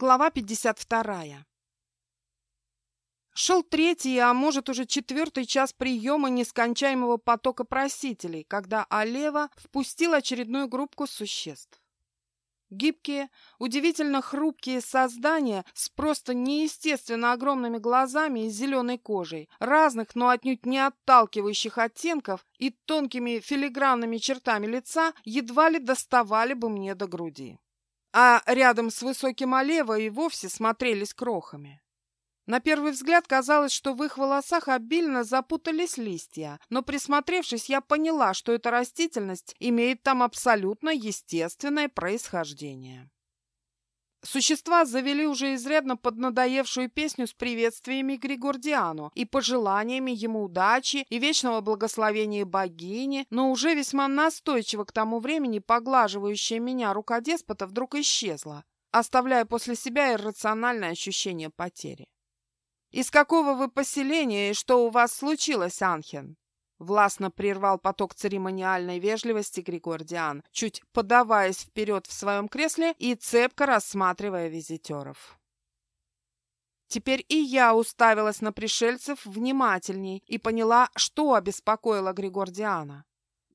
Глава 52. Шел третий, а может уже четвертый час приема нескончаемого потока просителей, когда Алева впустил очередную группку существ. Гибкие, удивительно хрупкие создания с просто неестественно огромными глазами и зеленой кожей, разных, но отнюдь не отталкивающих оттенков и тонкими филигранными чертами лица едва ли доставали бы мне до груди а рядом с высоким Олево и вовсе смотрелись крохами. На первый взгляд казалось, что в их волосах обильно запутались листья, но присмотревшись, я поняла, что эта растительность имеет там абсолютно естественное происхождение. Существа завели уже изрядно поднадоевшую песню с приветствиями Григордиану и пожеланиями ему удачи и вечного благословения богини, но уже весьма настойчиво к тому времени поглаживающая меня рука деспота вдруг исчезла, оставляя после себя иррациональное ощущение потери. «Из какого вы поселения и что у вас случилось, Анхен?» Властно прервал поток церемониальной вежливости Григордиан, чуть подаваясь вперед в своем кресле и цепко рассматривая визитеров. Теперь и я уставилась на пришельцев внимательней и поняла, что обеспокоило Григордиана.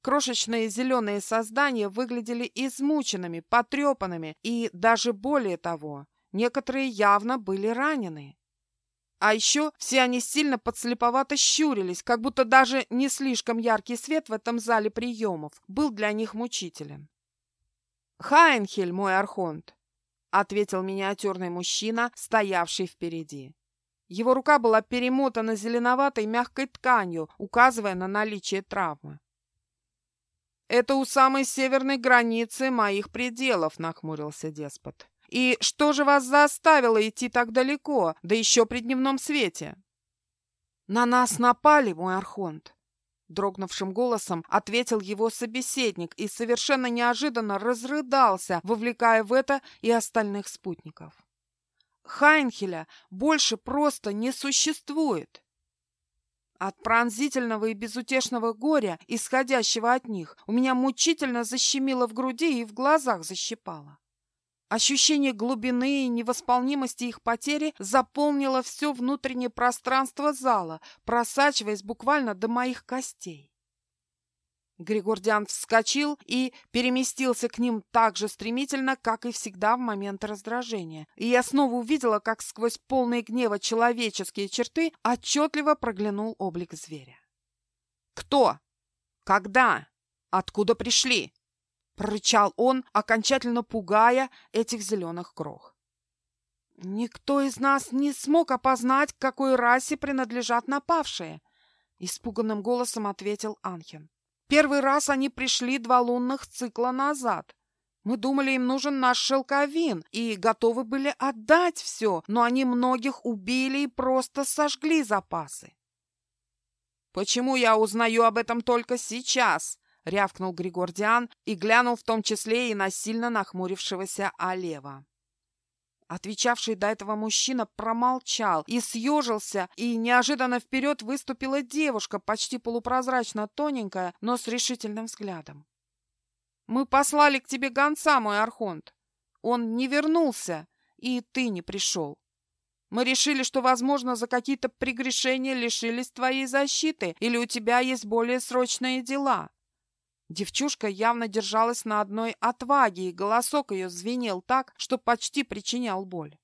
Крошечные зеленые создания выглядели измученными, потрепанными и, даже более того, некоторые явно были ранены. А еще все они сильно подслеповато щурились, как будто даже не слишком яркий свет в этом зале приемов был для них мучителен. «Хайнхель, мой архонт!» — ответил миниатюрный мужчина, стоявший впереди. Его рука была перемотана зеленоватой мягкой тканью, указывая на наличие травмы. «Это у самой северной границы моих пределов», — нахмурился деспот. И что же вас заставило идти так далеко, да еще при дневном свете? На нас напали, мой архонт. Дрогнувшим голосом ответил его собеседник и совершенно неожиданно разрыдался, вовлекая в это и остальных спутников. Хайнхеля больше просто не существует. От пронзительного и безутешного горя, исходящего от них, у меня мучительно защемило в груди и в глазах защипало. Ощущение глубины и невосполнимости их потери заполнило все внутреннее пространство зала, просачиваясь буквально до моих костей. Григордиан вскочил и переместился к ним так же стремительно, как и всегда в момент раздражения. И я снова увидела, как сквозь полные гнева человеческие черты отчетливо проглянул облик зверя. «Кто? Когда? Откуда пришли?» Прорычал он, окончательно пугая этих зеленых крох. «Никто из нас не смог опознать, к какой расе принадлежат напавшие», — испуганным голосом ответил Анхен. «Первый раз они пришли два лунных цикла назад. Мы думали, им нужен наш шелковин, и готовы были отдать все, но они многих убили и просто сожгли запасы». «Почему я узнаю об этом только сейчас?» — рявкнул Григордиан и глянул в том числе и на сильно нахмурившегося Олева. Отвечавший до этого мужчина промолчал и съежился, и неожиданно вперед выступила девушка, почти полупрозрачно тоненькая, но с решительным взглядом. «Мы послали к тебе гонца, мой Архонт. Он не вернулся, и ты не пришел. Мы решили, что, возможно, за какие-то прегрешения лишились твоей защиты, или у тебя есть более срочные дела. Девчушка явно держалась на одной отваге, и голосок ее звенел так, что почти причинял боль.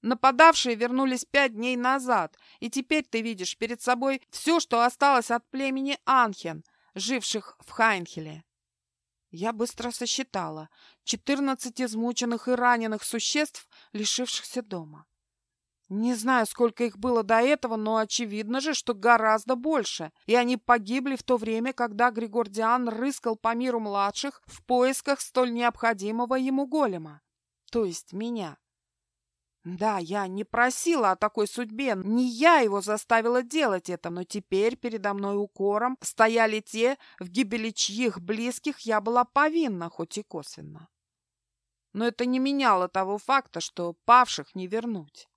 Нападавшие вернулись пять дней назад, и теперь ты видишь перед собой все, что осталось от племени Анхен, живших в Хайнхеле. Я быстро сосчитала. Четырнадцать измученных и раненых существ, лишившихся дома. Не знаю, сколько их было до этого, но очевидно же, что гораздо больше. И они погибли в то время, когда Григордиан рыскал по миру младших в поисках столь необходимого ему голема. То есть меня. Да, я не просила о такой судьбе, не я его заставила делать это, но теперь передо мной укором стояли те, в гибели чьих близких я была повинна, хоть и косвенно. Но это не меняло того факта, что павших не вернуть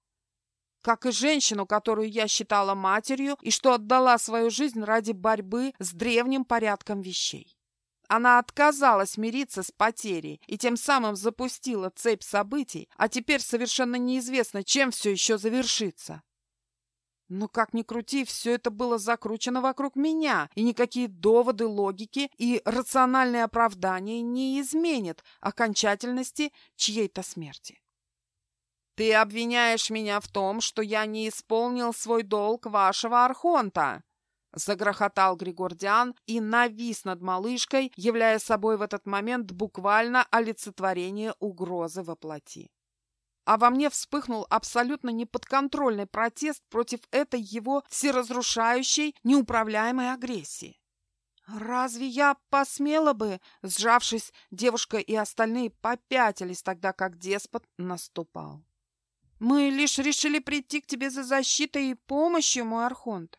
как и женщину, которую я считала матерью и что отдала свою жизнь ради борьбы с древним порядком вещей. Она отказалась мириться с потерей и тем самым запустила цепь событий, а теперь совершенно неизвестно, чем все еще завершится. Но как ни крути, все это было закручено вокруг меня, и никакие доводы логики и рациональные оправдания не изменят окончательности чьей-то смерти. «Ты обвиняешь меня в том, что я не исполнил свой долг вашего архонта!» Загрохотал Григордиан и навис над малышкой, являя собой в этот момент буквально олицетворение угрозы во плоти а во мне вспыхнул абсолютно неподконтрольный протест против этой его всеразрушающей, неуправляемой агрессии. Разве я посмела бы, сжавшись, девушка и остальные попятились тогда, как деспот наступал? Мы лишь решили прийти к тебе за защитой и помощью, мой архонт.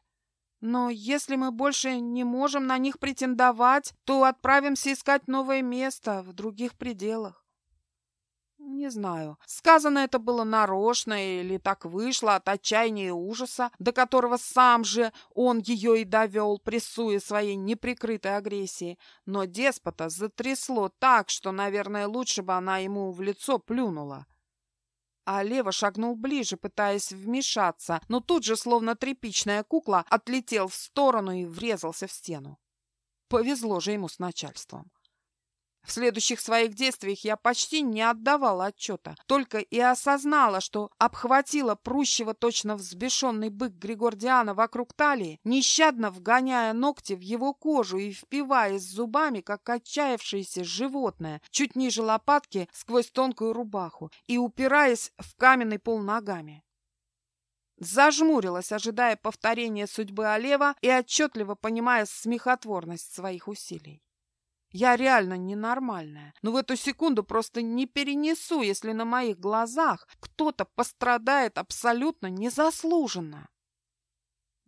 Но если мы больше не можем на них претендовать, то отправимся искать новое место в других пределах. Не знаю, сказано это было нарочно или так вышло от отчаяния и ужаса, до которого сам же он ее и довел, прессуя своей неприкрытой агрессией. Но деспота затрясло так, что, наверное, лучше бы она ему в лицо плюнула. А Лева шагнул ближе, пытаясь вмешаться, но тут же, словно тряпичная кукла, отлетел в сторону и врезался в стену. Повезло же ему с начальством. В следующих своих действиях я почти не отдавала отчета, только и осознала, что обхватила прущего точно взбешенный бык Григордиана вокруг талии, нещадно вгоняя ногти в его кожу и впиваясь зубами, как отчаявшееся животное, чуть ниже лопатки сквозь тонкую рубаху и упираясь в каменный пол ногами. Зажмурилась, ожидая повторения судьбы Олева и отчетливо понимая смехотворность своих усилий. Я реально ненормальная, но в эту секунду просто не перенесу, если на моих глазах кто-то пострадает абсолютно незаслуженно.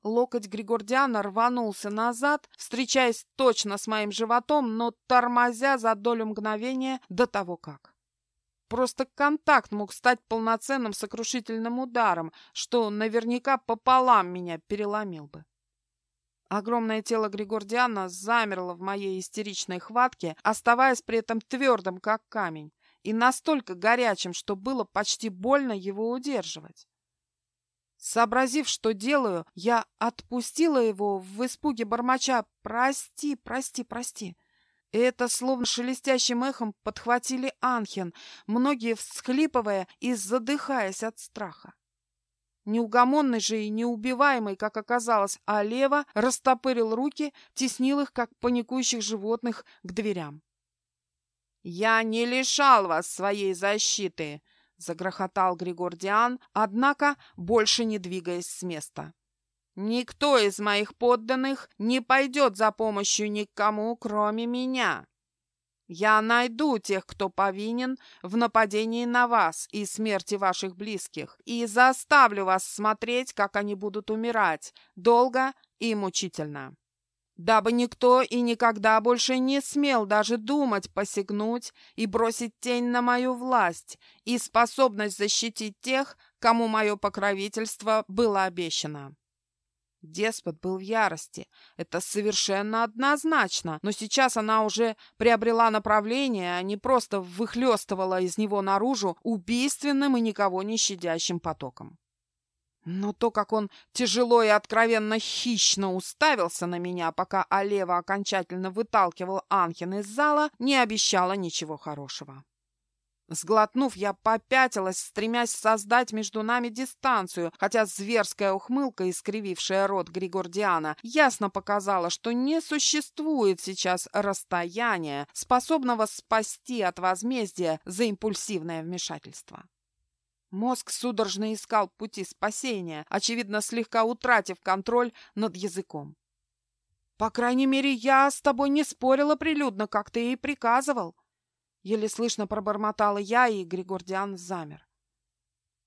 Локоть Григордиана рванулся назад, встречаясь точно с моим животом, но тормозя за долю мгновения до того как. Просто контакт мог стать полноценным сокрушительным ударом, что наверняка пополам меня переломил бы. Огромное тело Григордиана замерло в моей истеричной хватке, оставаясь при этом твердым, как камень, и настолько горячим, что было почти больно его удерживать. Сообразив, что делаю, я отпустила его в испуге бормоча «Прости, прости, прости». Это словно шелестящим эхом подхватили Анхен, многие всхлипывая и задыхаясь от страха. Неугомонный же и неубиваемый, как оказалось, а Лева растопырил руки, теснил их, как паникующих животных, к дверям. «Я не лишал вас своей защиты!» — загрохотал Григордиан, однако больше не двигаясь с места. «Никто из моих подданных не пойдет за помощью никому, кроме меня!» Я найду тех, кто повинен в нападении на вас и смерти ваших близких, и заставлю вас смотреть, как они будут умирать, долго и мучительно. Дабы никто и никогда больше не смел даже думать посягнуть и бросить тень на мою власть и способность защитить тех, кому мое покровительство было обещано. Деспот был в ярости. Это совершенно однозначно. Но сейчас она уже приобрела направление, а не просто выхлестывала из него наружу убийственным и никого не щадящим потоком. Но то, как он тяжело и откровенно хищно уставился на меня, пока Алева окончательно выталкивал Анхин из зала, не обещало ничего хорошего. Сглотнув, я попятилась, стремясь создать между нами дистанцию, хотя зверская ухмылка, искривившая рот Григордиана, ясно показала, что не существует сейчас расстояния, способного спасти от возмездия за импульсивное вмешательство. Мозг судорожно искал пути спасения, очевидно, слегка утратив контроль над языком. «По крайней мере, я с тобой не спорила прилюдно, как ты и приказывал», Еле слышно пробормотала я, и Григордиан замер.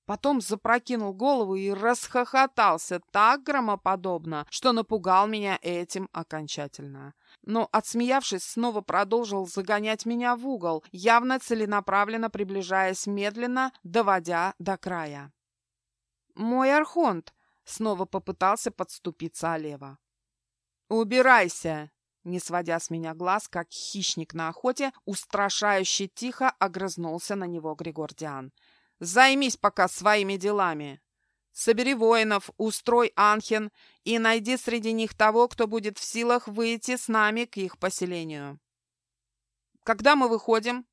Потом запрокинул голову и расхохотался так громоподобно, что напугал меня этим окончательно. Но, отсмеявшись, снова продолжил загонять меня в угол, явно целенаправленно приближаясь медленно, доводя до края. «Мой архонт!» — снова попытался подступиться Олева. «Убирайся!» Не сводя с меня глаз, как хищник на охоте, устрашающе тихо огрызнулся на него Григордиан. «Займись пока своими делами. Собери воинов, устрой Анхен и найди среди них того, кто будет в силах выйти с нами к их поселению». «Когда мы выходим?»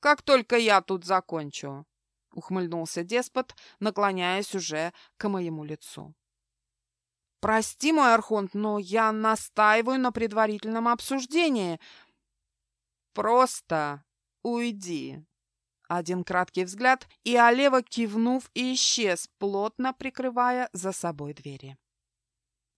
«Как только я тут закончу», — ухмыльнулся деспот, наклоняясь уже к моему лицу. «Прости, мой Архонт, но я настаиваю на предварительном обсуждении». «Просто уйди». Один краткий взгляд, и Олева, кивнув, исчез, плотно прикрывая за собой двери.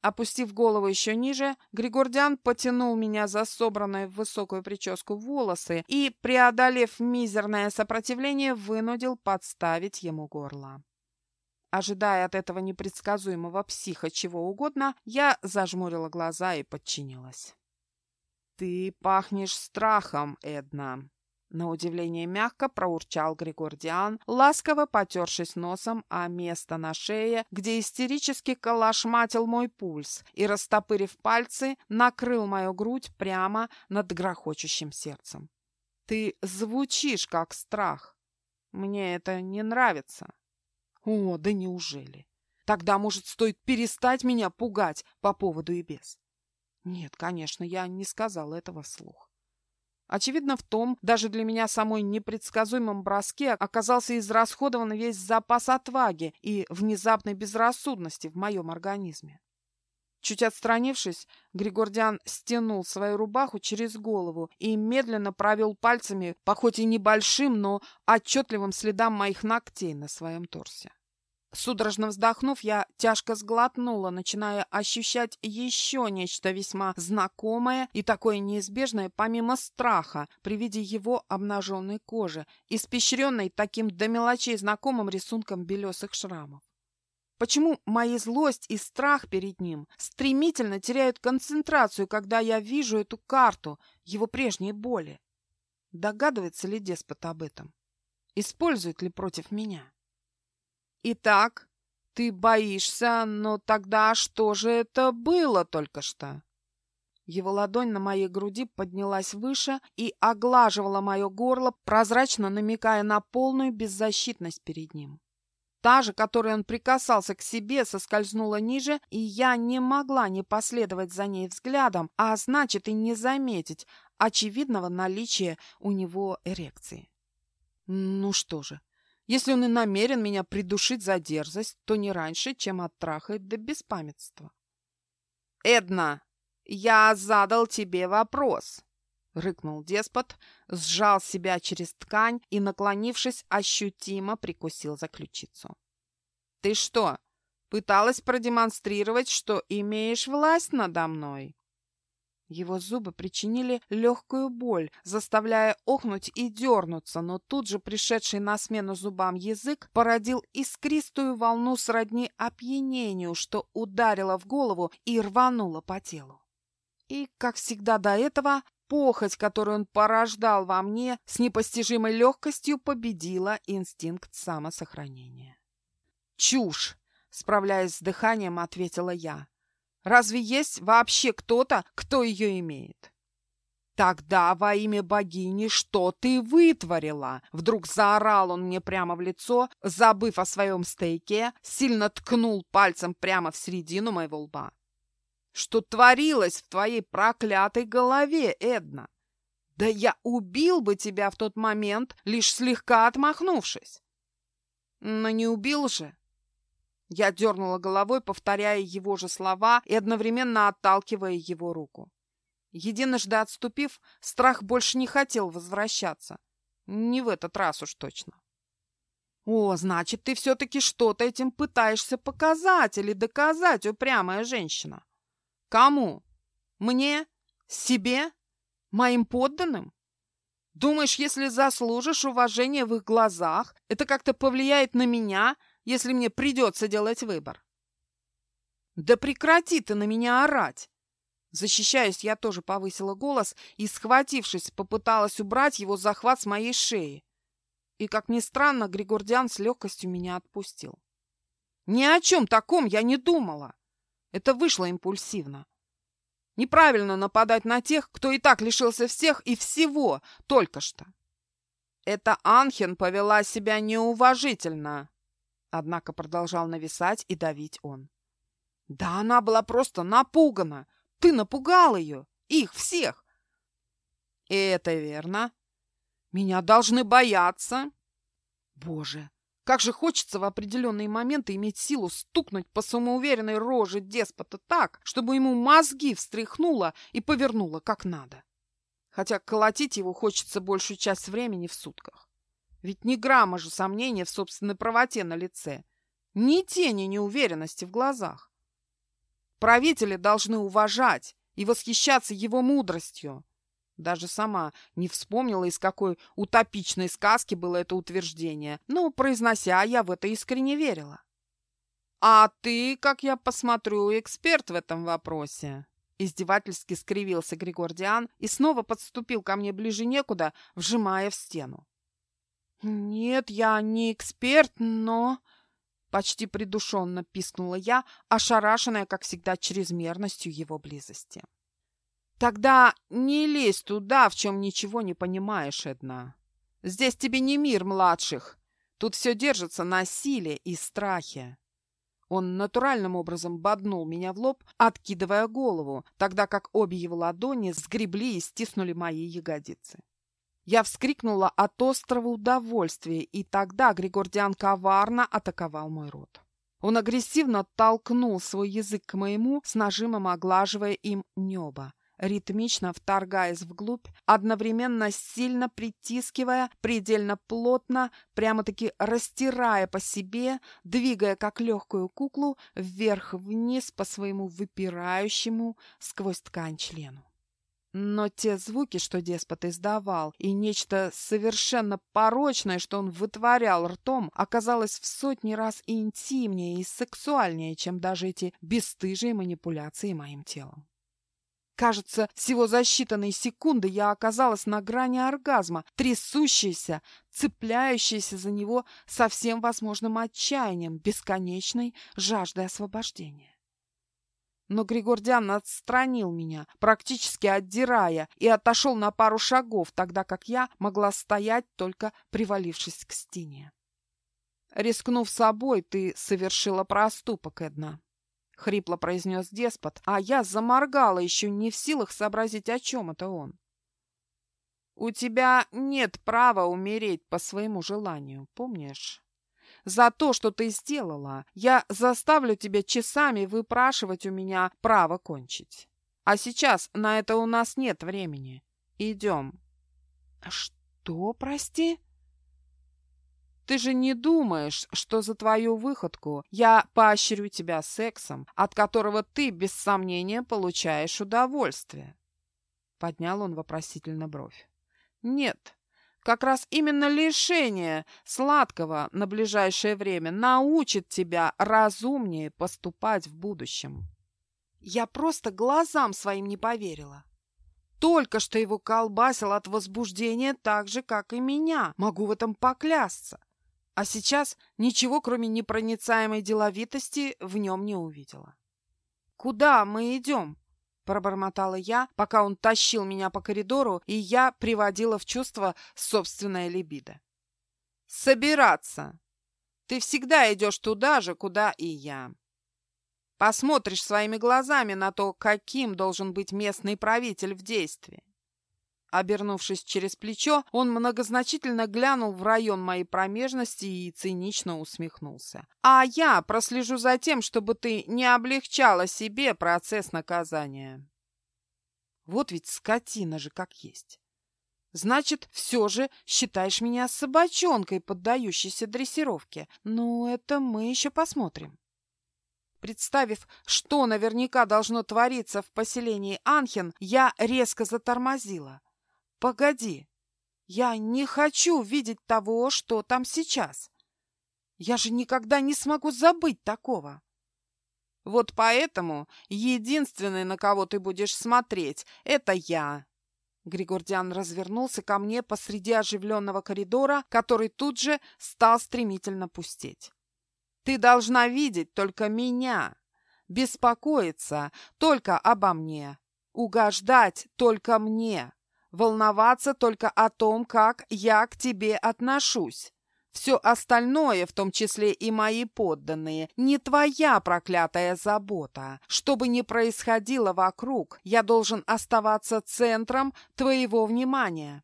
Опустив голову еще ниже, Григордиан потянул меня за собранные в высокую прическу волосы и, преодолев мизерное сопротивление, вынудил подставить ему горло. Ожидая от этого непредсказуемого психа чего угодно, я зажмурила глаза и подчинилась. «Ты пахнешь страхом, Эдна!» На удивление мягко проурчал Григордиан, ласково потершись носом о место на шее, где истерически калашматил мой пульс и, растопырив пальцы, накрыл мою грудь прямо над грохочущим сердцем. «Ты звучишь, как страх. Мне это не нравится». О, да неужели? Тогда, может, стоит перестать меня пугать по поводу и без? Нет, конечно, я не сказала этого вслух. Очевидно, в том, даже для меня самой непредсказуемом броске оказался израсходован весь запас отваги и внезапной безрассудности в моем организме. Чуть отстранившись, Григордиан стянул свою рубаху через голову и медленно провел пальцами по хоть и небольшим, но отчетливым следам моих ногтей на своем торсе. Судорожно вздохнув, я тяжко сглотнула, начиная ощущать еще нечто весьма знакомое и такое неизбежное, помимо страха, при виде его обнаженной кожи, испещренной таким до мелочей знакомым рисунком белесых шрамов. Почему моя злость и страх перед ним стремительно теряют концентрацию, когда я вижу эту карту, его прежней боли? Догадывается ли деспот об этом? Использует ли против меня? Итак, ты боишься, но тогда что же это было только что? Его ладонь на моей груди поднялась выше и оглаживала мое горло, прозрачно намекая на полную беззащитность перед ним. Та же, которой он прикасался к себе, соскользнула ниже, и я не могла не последовать за ней взглядом, а значит и не заметить очевидного наличия у него эрекции. Ну что же, если он и намерен меня придушить за дерзость, то не раньше, чем оттрахает до беспамятства. «Эдна, я задал тебе вопрос!» — рыкнул деспот, сжал себя через ткань и, наклонившись, ощутимо прикусил за ключицу. «Ты что, пыталась продемонстрировать, что имеешь власть надо мной?» Его зубы причинили легкую боль, заставляя охнуть и дернуться, но тут же пришедший на смену зубам язык породил искристую волну сродни опьянению, что ударило в голову и рвануло по телу. И, как всегда до этого, Похоть, которую он порождал во мне, с непостижимой легкостью победила инстинкт самосохранения. «Чушь!» — справляясь с дыханием, ответила я. «Разве есть вообще кто-то, кто ее имеет?» «Тогда во имя богини что ты вытворила?» Вдруг заорал он мне прямо в лицо, забыв о своем стейке, сильно ткнул пальцем прямо в середину моего лба. Что творилось в твоей проклятой голове, Эдна? Да я убил бы тебя в тот момент, лишь слегка отмахнувшись. Но не убил же. Я дернула головой, повторяя его же слова и одновременно отталкивая его руку. Единожды отступив, страх больше не хотел возвращаться. Не в этот раз уж точно. «О, значит, ты все-таки что-то этим пытаешься показать или доказать, упрямая женщина!» Кому? Мне? Себе? Моим подданным? Думаешь, если заслужишь уважения в их глазах, это как-то повлияет на меня, если мне придется делать выбор? Да прекрати ты на меня орать! Защищаясь, я тоже повысила голос и, схватившись, попыталась убрать его захват с моей шеи. И, как ни странно, Григордиан с легкостью меня отпустил. Ни о чем таком я не думала. Это вышло импульсивно. Неправильно нападать на тех, кто и так лишился всех и всего только что. Это Анхен повела себя неуважительно. Однако продолжал нависать и давить он. Да она была просто напугана. Ты напугал ее. Их всех. И это верно. Меня должны бояться. Боже, как же хочется в определенные моменты иметь силу стукнуть по самоуверенной роже деспота так, чтобы ему мозги встряхнуло и повернуло как надо. Хотя колотить его хочется большую часть времени в сутках. Ведь ни грамма же сомнения в собственной правоте на лице, ни тени неуверенности в глазах. Правители должны уважать и восхищаться его мудростью, даже сама не вспомнила, из какой утопичной сказки было это утверждение, но, произнося, я в это искренне верила. «А ты, как я посмотрю, эксперт в этом вопросе», Издевательски скривился Григордиан и снова подступил ко мне ближе некуда, вжимая в стену. «Нет, я не эксперт, но...» Почти придушенно пискнула я, ошарашенная, как всегда, чрезмерностью его близости. Тогда не лезь туда, в чем ничего не понимаешь, Эдна. Здесь тебе не мир младших. Тут все держится на силе и страхе. Он натуральным образом боднул меня в лоб, откидывая голову, тогда как обе его ладони сгребли и стиснули мои ягодицы. Я вскрикнула от острого удовольствия, и тогда Григордиан коварно атаковал мой рот. Он агрессивно толкнул свой язык к моему, с нажимом оглаживая им небо ритмично вторгаясь вглубь, одновременно сильно притискивая, предельно плотно, прямо-таки растирая по себе, двигая как легкую куклу вверх-вниз по своему выпирающему сквозь ткань члену. Но те звуки, что деспот издавал, и нечто совершенно порочное, что он вытворял ртом, оказалось в сотни раз интимнее и сексуальнее, чем даже эти бесстыжие манипуляции моим телом. Кажется, всего за считанные секунды я оказалась на грани оргазма, трясущаяся, цепляющаяся за него со всем возможным отчаянием, бесконечной жаждой освобождения. Но Григордиан отстранил меня, практически отдирая, и отошел на пару шагов, тогда как я могла стоять, только привалившись к стене. Рискнув собой, ты совершила проступок, Эдна. — хрипло произнес деспот, а я заморгала, еще не в силах сообразить, о чем это он. «У тебя нет права умереть по своему желанию, помнишь? За то, что ты сделала, я заставлю тебя часами выпрашивать у меня право кончить. А сейчас на это у нас нет времени. Идем». «Что, прости?» Ты же не думаешь, что за твою выходку я поощрю тебя сексом, от которого ты, без сомнения, получаешь удовольствие?» Поднял он вопросительно бровь. «Нет, как раз именно лишение сладкого на ближайшее время научит тебя разумнее поступать в будущем». Я просто глазам своим не поверила. Только что его колбасил от возбуждения так же, как и меня. Могу в этом поклясться. А сейчас ничего, кроме непроницаемой деловитости, в нем не увидела. «Куда мы идем?» – пробормотала я, пока он тащил меня по коридору, и я приводила в чувство собственное либидо. «Собираться! Ты всегда идешь туда же, куда и я. Посмотришь своими глазами на то, каким должен быть местный правитель в действии. Обернувшись через плечо, он многозначительно глянул в район моей промежности и цинично усмехнулся. «А я прослежу за тем, чтобы ты не облегчала себе процесс наказания». Вот ведь скотина же как есть. Значит, все же считаешь меня собачонкой, поддающейся дрессировке. Ну, это мы еще посмотрим. Представив, что наверняка должно твориться в поселении Анхен, я резко затормозила. Погоди, я не хочу видеть того, что там сейчас. Я же никогда не смогу забыть такого. Вот поэтому единственный, на кого ты будешь смотреть, это я. Григордиан развернулся ко мне посреди оживленного коридора, который тут же стал стремительно пустеть. Ты должна видеть только меня, беспокоиться только обо мне. угождать только мне, волноваться только о том, как я к тебе отношусь. Все остальное, в том числе и мои подданные, не твоя проклятая забота. Что бы ни происходило вокруг, я должен оставаться центром твоего внимания.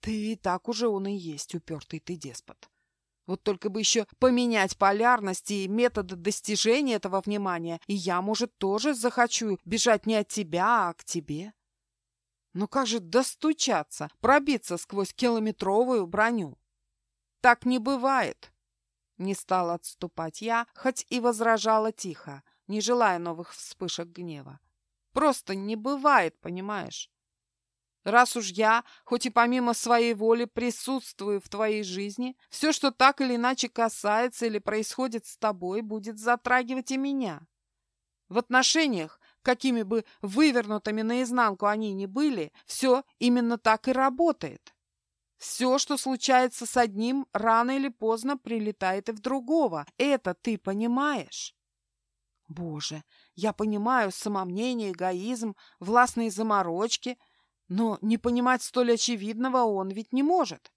Ты и так уже он и есть, упертый ты деспот. Вот только бы еще поменять полярность и методы достижения этого внимания, и я, может, тоже захочу бежать не от тебя, а к тебе. Но как же достучаться, пробиться сквозь километровую броню? Так не бывает. Не стала отступать я, хоть и возражала тихо, не желая новых вспышек гнева. Просто не бывает, понимаешь? Раз уж я, хоть и помимо своей воли, присутствую в твоей жизни, все, что так или иначе касается или происходит с тобой, будет затрагивать и меня. В отношениях, какими бы вывернутыми наизнанку они ни были, все именно так и работает. Все, что случается с одним, рано или поздно прилетает и в другого. Это ты понимаешь? Боже, я понимаю самомнение, эгоизм, властные заморочки, но не понимать столь очевидного он ведь не может.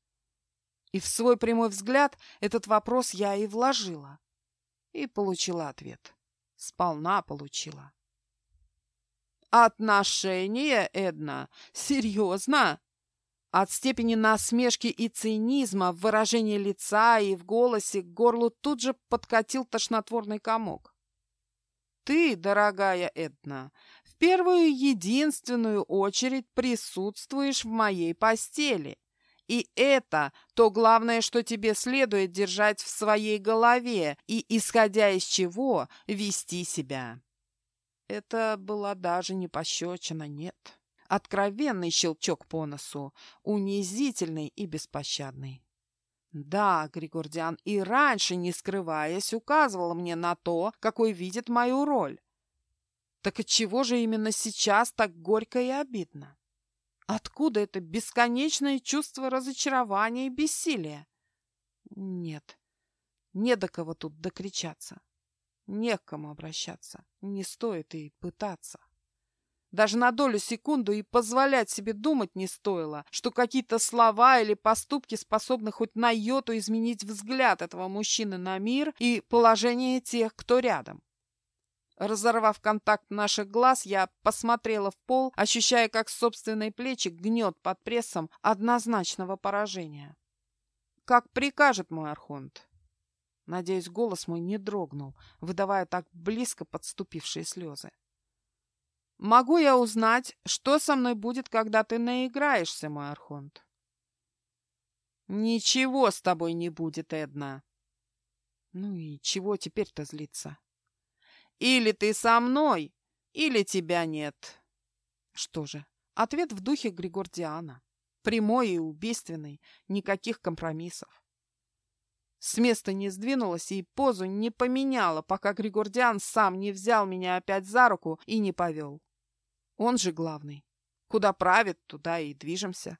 И в свой прямой взгляд этот вопрос я и вложила. И получила ответ. Сполна получила. «Отношения, Эдна? Серьезно?» От степени насмешки и цинизма в выражении лица и в голосе к горлу тут же подкатил тошнотворный комок. «Ты, дорогая Эдна, в первую единственную очередь присутствуешь в моей постели. И это то главное, что тебе следует держать в своей голове и, исходя из чего, вести себя». Это была даже не пощечина, нет. Откровенный щелчок по носу, унизительный и беспощадный. Да, Григордиан и раньше, не скрываясь, указывал мне на то, какой видит мою роль. Так отчего же именно сейчас так горько и обидно? Откуда это бесконечное чувство разочарования и бессилия? Нет, не до кого тут докричаться. Не обращаться. Не стоит и пытаться. Даже на долю секунду и позволять себе думать не стоило, что какие-то слова или поступки способны хоть на йоту изменить взгляд этого мужчины на мир и положение тех, кто рядом. Разорвав контакт наших глаз, я посмотрела в пол, ощущая, как собственные плечи гнет под прессом однозначного поражения. «Как прикажет мой Архонт». Надеюсь, голос мой не дрогнул, выдавая так близко подступившие слезы. Могу я узнать, что со мной будет, когда ты наиграешься, мой Архонт? Ничего с тобой не будет, Эдна. Ну и чего теперь-то злиться? Или ты со мной, или тебя нет. Что же, ответ в духе Григордиана. Прямой и убийственный, никаких компромиссов. С места не сдвинулась и позу не поменяла, пока Григордиан сам не взял меня опять за руку и не повел. Он же главный. Куда правит, туда и движемся.